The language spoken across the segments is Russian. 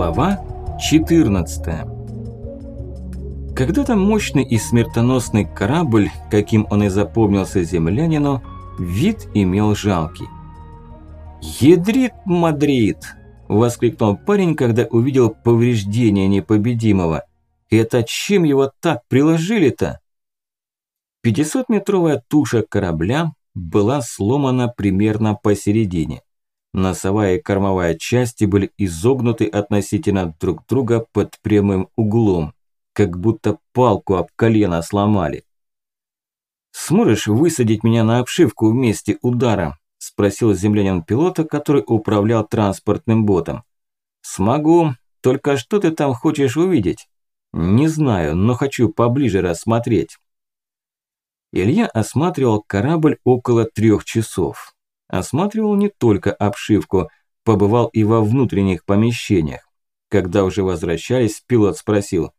Глава 14 Когда-то мощный и смертоносный корабль, каким он и запомнился землянину, вид имел жалкий. «Ядрит Мадрид!» – воскликнул парень, когда увидел повреждения непобедимого. «Это чем его так приложили-то?» 500-метровая туша корабля была сломана примерно посередине. Носовая и кормовая части были изогнуты относительно друг друга под прямым углом, как будто палку об колено сломали. «Сможешь высадить меня на обшивку в месте удара?» – спросил землянин пилота, который управлял транспортным ботом. «Смогу. Только что ты там хочешь увидеть?» «Не знаю, но хочу поближе рассмотреть». Илья осматривал корабль около трех часов. Осматривал не только обшивку, побывал и во внутренних помещениях. Когда уже возвращались, пилот спросил.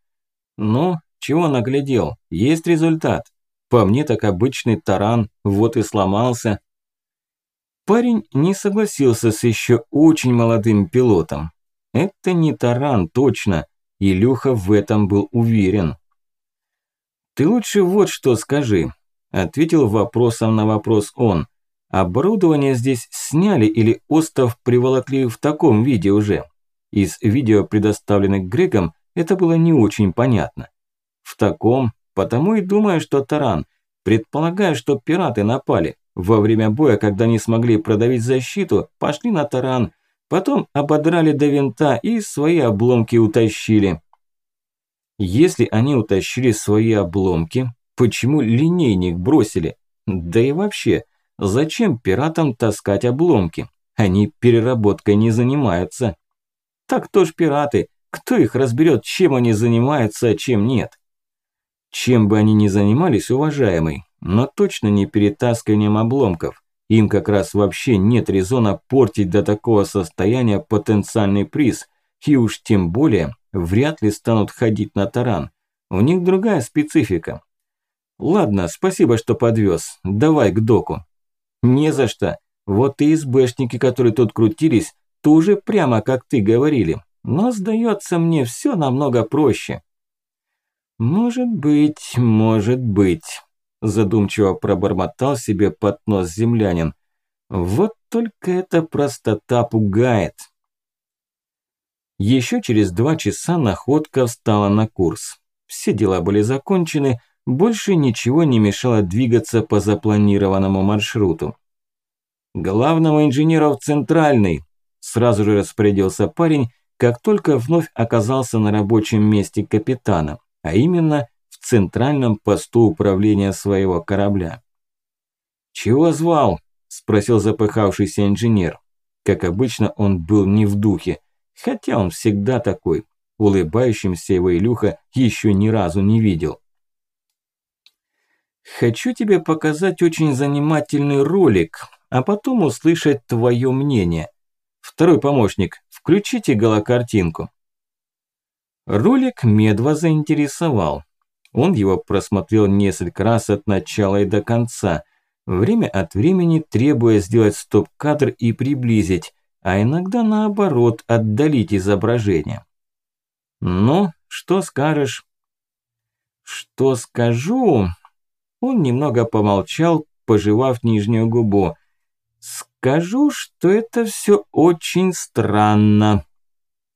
«Ну, чего наглядел? Есть результат? По мне так обычный таран, вот и сломался». Парень не согласился с еще очень молодым пилотом. Это не таран, точно. Илюха в этом был уверен. «Ты лучше вот что скажи», – ответил вопросом на вопрос он. Оборудование здесь сняли или остов приволокли в таком виде уже? Из видео, предоставленных Грегом, это было не очень понятно. В таком, потому и думаю, что таран. Предполагаю, что пираты напали. Во время боя, когда не смогли продавить защиту, пошли на таран. Потом ободрали до винта и свои обломки утащили. Если они утащили свои обломки, почему линейник бросили? Да и вообще, Зачем пиратам таскать обломки? Они переработкой не занимаются. Так кто ж пираты? Кто их разберет, чем они занимаются, а чем нет? Чем бы они ни занимались, уважаемый, но точно не перетаскиванием обломков. Им как раз вообще нет резона портить до такого состояния потенциальный приз, и уж тем более вряд ли станут ходить на таран. У них другая специфика. Ладно, спасибо, что подвез. Давай к доку. Не за что. Вот и СБшники, которые тут крутились, тоже прямо как ты говорили. Но сдается мне все намного проще. Может быть, может быть, задумчиво пробормотал себе под нос землянин. Вот только эта простота пугает. Еще через два часа находка встала на курс. Все дела были закончены, больше ничего не мешало двигаться по запланированному маршруту. «Главного инженера в Центральный!» Сразу же распорядился парень, как только вновь оказался на рабочем месте капитана, а именно в центральном посту управления своего корабля. «Чего звал?» – спросил запыхавшийся инженер. Как обычно, он был не в духе, хотя он всегда такой. Улыбающимся его Илюха еще ни разу не видел. Хочу тебе показать очень занимательный ролик, а потом услышать твое мнение. Второй помощник, включите голокартинку. Ролик Медва заинтересовал. Он его просмотрел несколько раз от начала и до конца, время от времени требуя сделать стоп-кадр и приблизить, а иногда наоборот отдалить изображение. «Ну, что скажешь?» «Что скажу?» Он немного помолчал, пожевав нижнюю губу. «Скажу, что это все очень странно».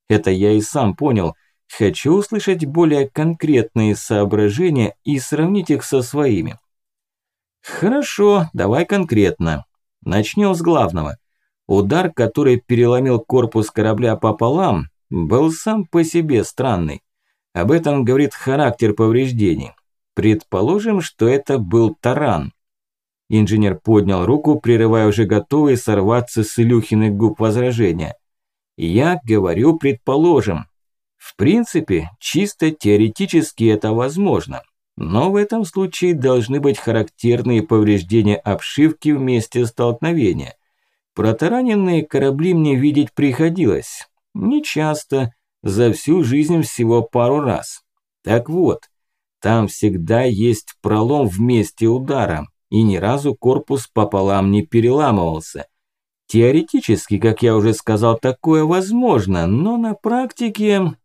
Это я и сам понял. Хочу услышать более конкретные соображения и сравнить их со своими. Хорошо, давай конкретно. Начнем с главного. Удар, который переломил корпус корабля пополам, был сам по себе странный. Об этом говорит характер повреждений. Предположим, что это был таран. Инженер поднял руку, прерывая уже готовые сорваться с Илюхиных губ возражения. Я говорю предположим. В принципе, чисто теоретически это возможно. Но в этом случае должны быть характерные повреждения обшивки в месте столкновения. Протараненные корабли мне видеть приходилось. Не часто, за всю жизнь всего пару раз. Так вот, там всегда есть пролом в месте удара, и ни разу корпус пополам не переламывался. Теоретически, как я уже сказал, такое возможно, но на практике...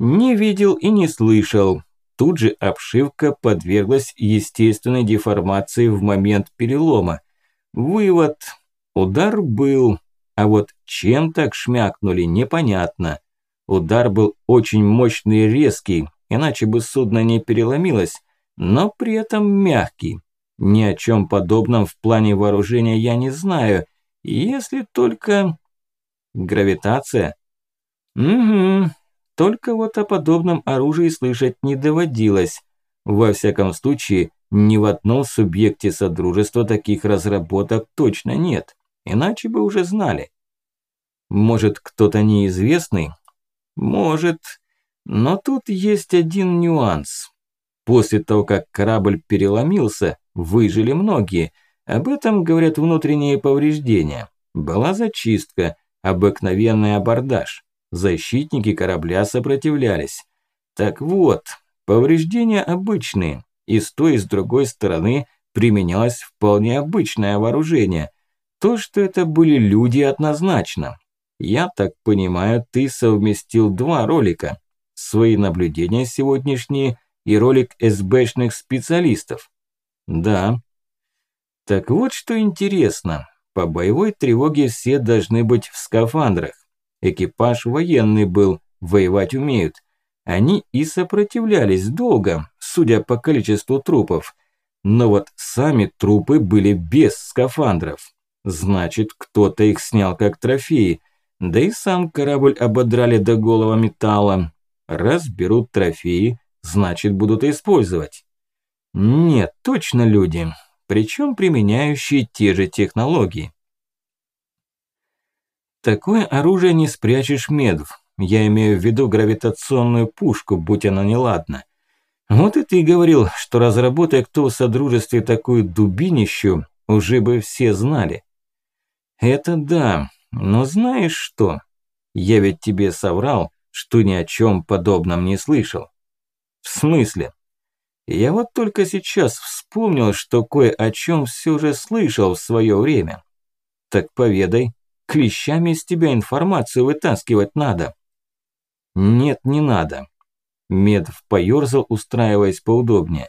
Не видел и не слышал. Тут же обшивка подверглась естественной деформации в момент перелома. Вывод. Удар был, а вот чем так шмякнули, непонятно. Удар был очень мощный и резкий, иначе бы судно не переломилось, но при этом мягкий. Ни о чем подобном в плане вооружения я не знаю, если только... Гравитация? Угу, только вот о подобном оружии слышать не доводилось. Во всяком случае, ни в одном субъекте Содружества таких разработок точно нет, иначе бы уже знали. Может, кто-то неизвестный? Может, но тут есть один нюанс. После того, как корабль переломился, выжили многие. Об этом говорят внутренние повреждения. Была зачистка, обыкновенный абордаж. Защитники корабля сопротивлялись. Так вот, повреждения обычные, и с той и с другой стороны применялось вполне обычное вооружение. То, что это были люди, однозначно. Я так понимаю, ты совместил два ролика. Свои наблюдения сегодняшние и ролик СБшных специалистов. Да. Так вот, что интересно. По боевой тревоге все должны быть в скафандрах. Экипаж военный был, воевать умеют. Они и сопротивлялись долго, судя по количеству трупов. Но вот сами трупы были без скафандров. Значит, кто-то их снял как трофеи. Да и сам корабль ободрали до голого металла. Раз берут трофеи, значит будут использовать. Нет, точно люди. Причем применяющие те же технологии. Такое оружие не спрячешь медв. Я имею в виду гравитационную пушку, будь она неладна. Вот и ты говорил, что разработай кто в Содружестве такую дубинищу, уже бы все знали. Это да, но знаешь что? Я ведь тебе соврал, что ни о чем подобном не слышал. В смысле? Я вот только сейчас вспомнил, что кое о чем все же слышал в свое время. Так поведай, Клещами из тебя информацию вытаскивать надо. Нет, не надо. Медв поёрзал, устраиваясь поудобнее.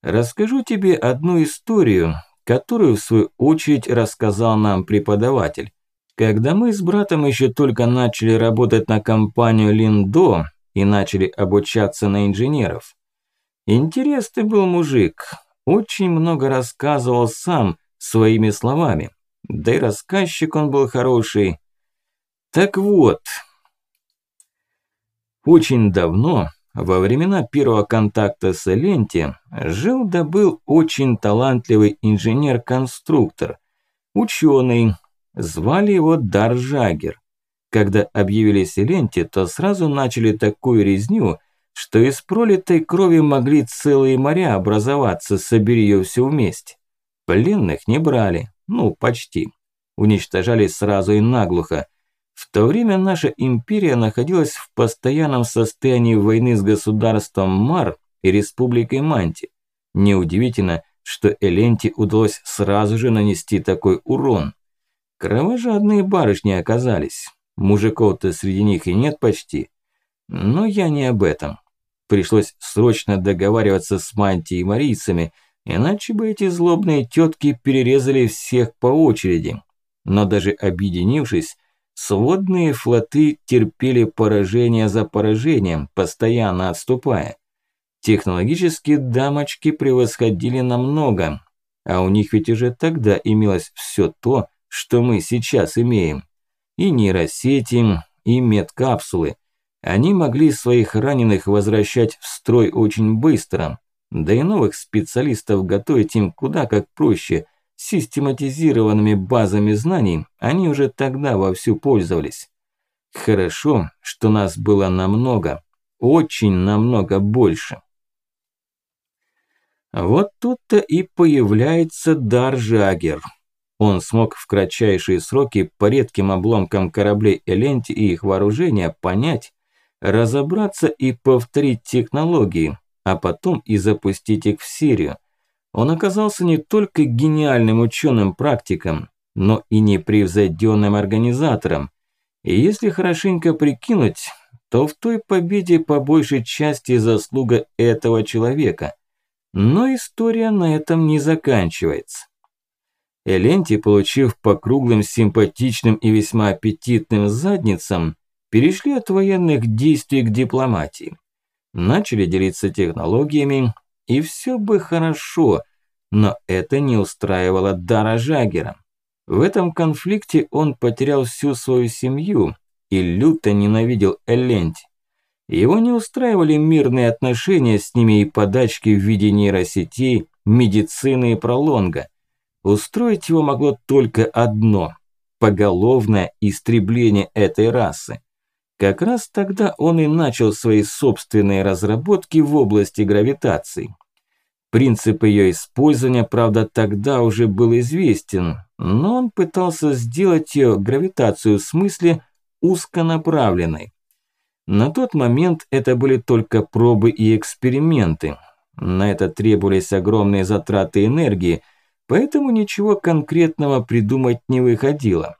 Расскажу тебе одну историю, которую в свою очередь рассказал нам преподаватель. Когда мы с братом еще только начали работать на компанию Линдо и начали обучаться на инженеров. Интересный был мужик, очень много рассказывал сам своими словами. Да и рассказчик он был хороший. Так вот, очень давно, во времена первого контакта с Эленти, жил да был очень талантливый инженер-конструктор, ученый, звали его Даржагер. Когда объявили Селенте, то сразу начали такую резню, что из пролитой крови могли целые моря образоваться, собери ее все вместе. Пленных не брали, ну, почти. Уничтожали сразу и наглухо. В то время наша империя находилась в постоянном состоянии войны с государством Мар и республикой Манти. Неудивительно, что Эленти удалось сразу же нанести такой урон. Кровожадные барышни оказались. Мужиков-то среди них и нет почти. Но я не об этом. Пришлось срочно договариваться с Манти и марийцами – Иначе бы эти злобные тетки перерезали всех по очереди. Но даже объединившись, сводные флоты терпели поражение за поражением, постоянно отступая. Технологически дамочки превосходили намного, а у них ведь уже тогда имелось все то, что мы сейчас имеем. И нейросети, и медкапсулы. Они могли своих раненых возвращать в строй очень быстро, да и новых специалистов готовить им куда как проще. Систематизированными базами знаний они уже тогда вовсю пользовались. Хорошо, что нас было намного, очень намного больше. Вот тут-то и появляется Даржагер. Он смог в кратчайшие сроки по редким обломкам кораблей Эленти и их вооружения понять, разобраться и повторить технологии, а потом и запустить их в Сирию. Он оказался не только гениальным ученым-практиком, но и непревзойденным организатором. И если хорошенько прикинуть, то в той победе по большей части заслуга этого человека. Но история на этом не заканчивается. Эленти, получив по круглым, симпатичным и весьма аппетитным задницам, перешли от военных действий к дипломатии. Начали делиться технологиями, и все бы хорошо, но это не устраивало Дара Жагера. В этом конфликте он потерял всю свою семью и люто ненавидел Эленти. Его не устраивали мирные отношения с ними и подачки в виде нейросетей, медицины и пролонга. Устроить его могло только одно – поголовное истребление этой расы. Как раз тогда он и начал свои собственные разработки в области гравитации. Принцип ее использования, правда, тогда уже был известен, но он пытался сделать ее гравитацию в смысле узконаправленной. На тот момент это были только пробы и эксперименты. На это требовались огромные затраты энергии, поэтому ничего конкретного придумать не выходило.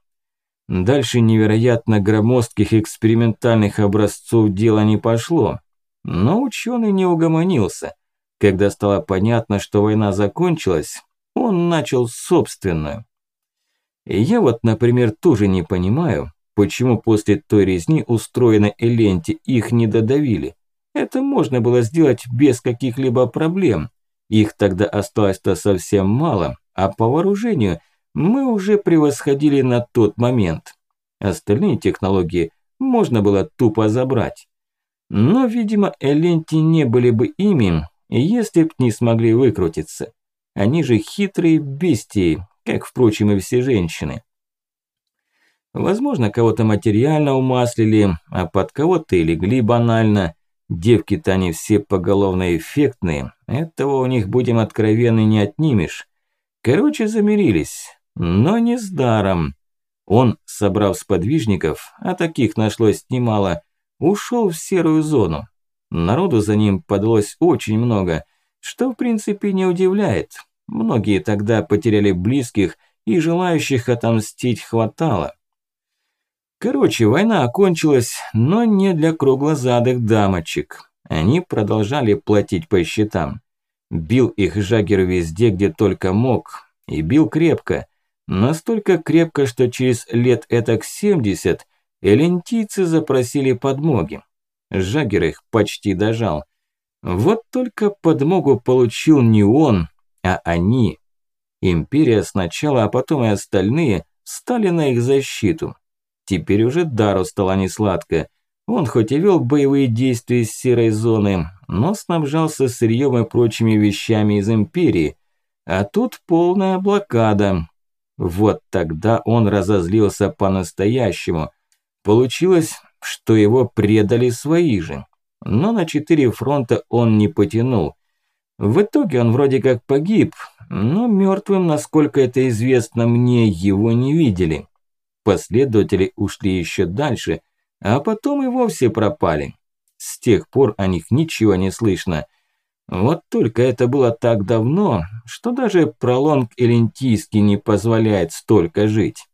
Дальше невероятно громоздких экспериментальных образцов дело не пошло. Но ученый не угомонился. Когда стало понятно, что война закончилась, он начал собственную. Я вот, например, тоже не понимаю, почему после той резни, устроенной Эленте, их не додавили. Это можно было сделать без каких-либо проблем. Их тогда осталось-то совсем мало, а по вооружению мы уже превосходили на тот момент. Остальные технологии можно было тупо забрать. Но, видимо, Эленти не были бы ими, если б не смогли выкрутиться. Они же хитрые бестии, как, впрочем, и все женщины. Возможно, кого-то материально умаслили, а под кого-то и легли банально. Девки-то они все поголовно эффектные, этого у них, будем откровенны, не отнимешь. Короче, замирились, но не с даром. Он, собрав сподвижников, а таких нашлось немало, ушел в серую зону. Народу за ним подалось очень много, что в принципе не удивляет. Многие тогда потеряли близких, и желающих отомстить хватало. Короче, война окончилась, но не для круглозадых дамочек. Они продолжали платить по счетам. Бил их Жагер везде, где только мог. И бил крепко. Настолько крепко, что через лет этак 70 элентийцы запросили подмоги. Жагер их почти дожал. Вот только подмогу получил не он, а они. Империя сначала, а потом и остальные стали на их защиту. Теперь уже Дару стало несладко. Он хоть и вел боевые действия из серой зоны, но снабжался сырьем и прочими вещами из Империи. А тут полная блокада. Вот тогда он разозлился по-настоящему. Получилось, что его предали свои же. Но на четыре фронта он не потянул. В итоге он вроде как погиб, но мертвым, насколько это известно мне, его не видели. Последователи ушли еще дальше, а потом и вовсе пропали. С тех пор о них ничего не слышно. Вот только это было так давно, что даже пролонг Элентийский не позволяет столько жить.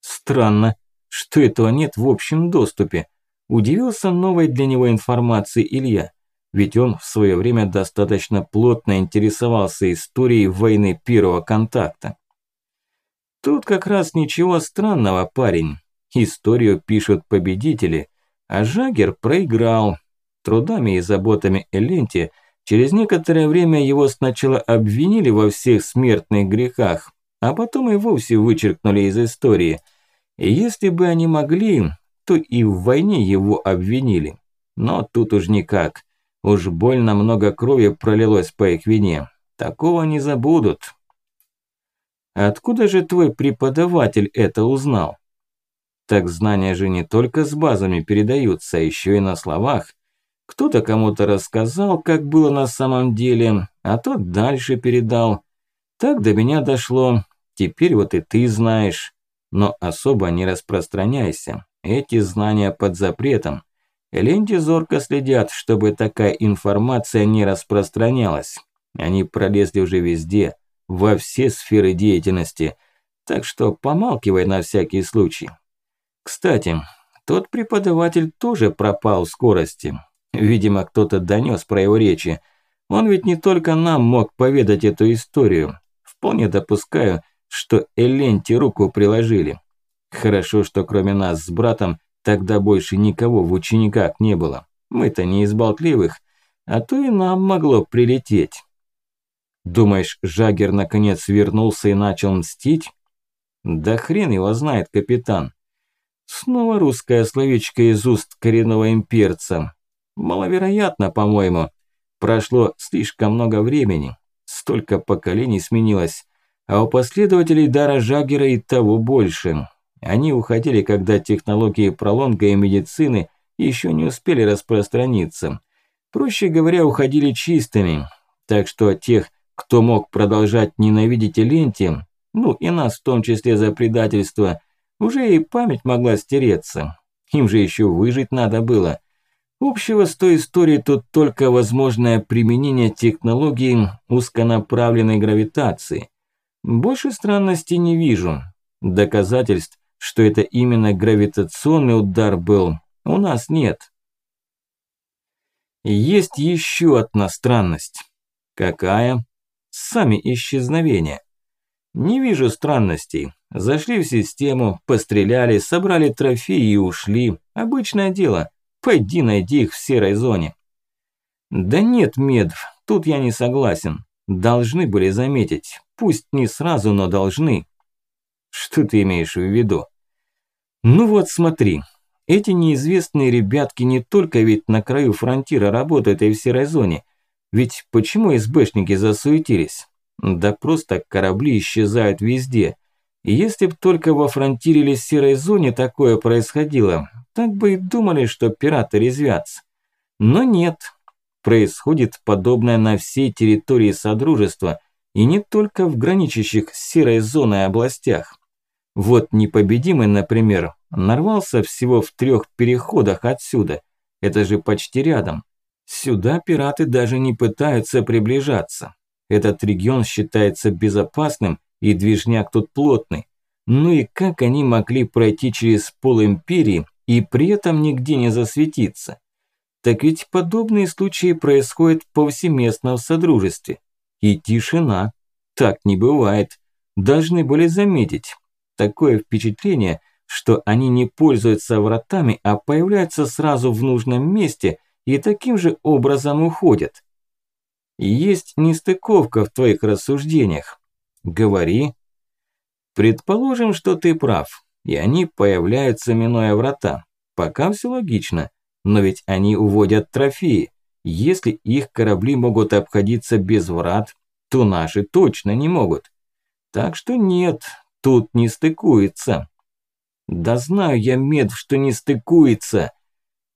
Странно, что этого нет в общем доступе. Удивился новой для него информации Илья ведь он в свое время достаточно плотно интересовался историей войны первого контакта. Тут как раз ничего странного, парень. Историю пишут победители, а Жагер проиграл. Трудами и заботами Эленти через некоторое время его сначала обвинили во всех смертных грехах, а потом и вовсе вычеркнули из истории. И если бы они могли, то и в войне его обвинили. Но тут уж никак. Уж больно много крови пролилось по их вине. Такого не забудут. Откуда же твой преподаватель это узнал? Так знания же не только с базами передаются, а еще и на словах. Кто-то кому-то рассказал, как было на самом деле, а тот дальше передал. Так до меня дошло. Теперь вот и ты знаешь. Но особо не распространяйся. Эти знания под запретом. Ленди зорко следят, чтобы такая информация не распространялась. Они пролезли уже везде, во все сферы деятельности. Так что помалкивай на всякий случай. Кстати, тот преподаватель тоже пропал в скорости. Видимо, кто-то донес про его речи. Он ведь не только нам мог поведать эту историю. Вполне допускаю, что Эленте руку приложили. Хорошо, что кроме нас с братом тогда больше никого в учениках не было. Мы-то не из болтливых, а то и нам могло прилететь. Думаешь, Жагер наконец вернулся и начал мстить? Да хрен его знает, капитан. Снова русское словечко из уст коренного имперца. Маловероятно, по-моему. Прошло слишком много времени. Столько поколений сменилось. А у последователей дара Жагера и того больше. Они уходили, когда технологии пролонга и медицины еще не успели распространиться. Проще говоря, уходили чистыми. Так что тех, кто мог продолжать ненавидеть Эленти, ну и нас в том числе за предательство, уже и память могла стереться. Им же еще выжить надо было. Общего с той историей тут только возможное применение технологии узконаправленной гравитации. Больше странностей не вижу. Доказательств, что это именно гравитационный удар был, у нас нет. Есть еще одна странность. Какая? Сами исчезновения. Не вижу странностей. Зашли в систему, постреляли, собрали трофеи и ушли. Обычное дело. Пойди найди их в серой зоне. Да нет, Медв, тут я не согласен. Должны были заметить. Пусть не сразу, но должны. Что ты имеешь в виду? Ну вот смотри. Эти неизвестные ребятки не только ведь на краю фронтира работают и в серой зоне. Ведь почему СБшники засуетились? Да просто корабли исчезают везде. Если б только во фронтире или серой зоне такое происходило, так бы и думали, что пираты резвятся. Но нет, происходит подобное на всей территории Содружества, и не только в граничащих с серой зоной областях. Вот непобедимый, например, нарвался всего в трех переходах отсюда. Это же почти рядом. Сюда пираты даже не пытаются приближаться. Этот регион считается безопасным, и движняк тут плотный. Ну и как они могли пройти через пол империи и при этом нигде не засветиться? Так ведь подобные случаи происходят повсеместно в Содружестве. И тишина. Так не бывает. Должны были заметить. Такое впечатление, что они не пользуются вратами, а появляются сразу в нужном месте и таким же образом уходят. Есть нестыковка в твоих рассуждениях. Говори. Предположим, что ты прав, и они появляются, минуя врата. Пока все логично, но ведь они уводят трофеи. Если их корабли могут обходиться без врат, то наши точно не могут. Так что нет, тут не стыкуется. Да знаю я, Мед, что не стыкуется.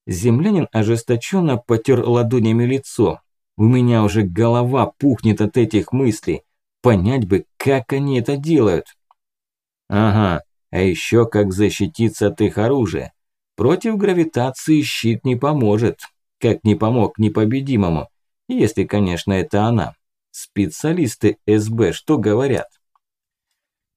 Землянин ожесточенно потер ладонями лицо. У меня уже голова пухнет от этих мыслей. Понять бы, как они это делают. Ага, а еще как защититься от их оружия. Против гравитации щит не поможет. Как не помог непобедимому. Если, конечно, это она. Специалисты СБ что говорят?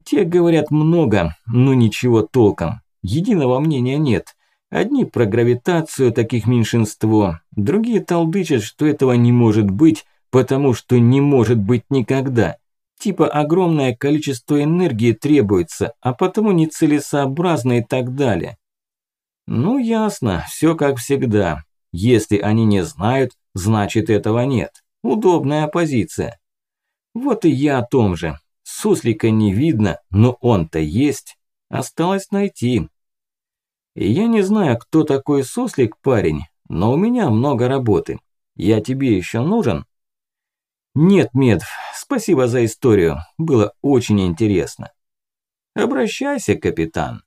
Те говорят много, но ничего толком. Единого мнения нет. Одни про гравитацию, таких меньшинство. Другие толдычат, что этого не может быть, потому что не может быть никогда. Типа огромное количество энергии требуется, а потому нецелесообразно и так далее. Ну ясно, все как всегда. Если они не знают, значит этого нет. Удобная позиция. Вот и я о том же. Суслика не видно, но он-то есть. Осталось найти. Я не знаю, кто такой суслик, парень, но у меня много работы. Я тебе еще нужен? Нет, Медв, спасибо за историю. Было очень интересно. Обращайся, капитан.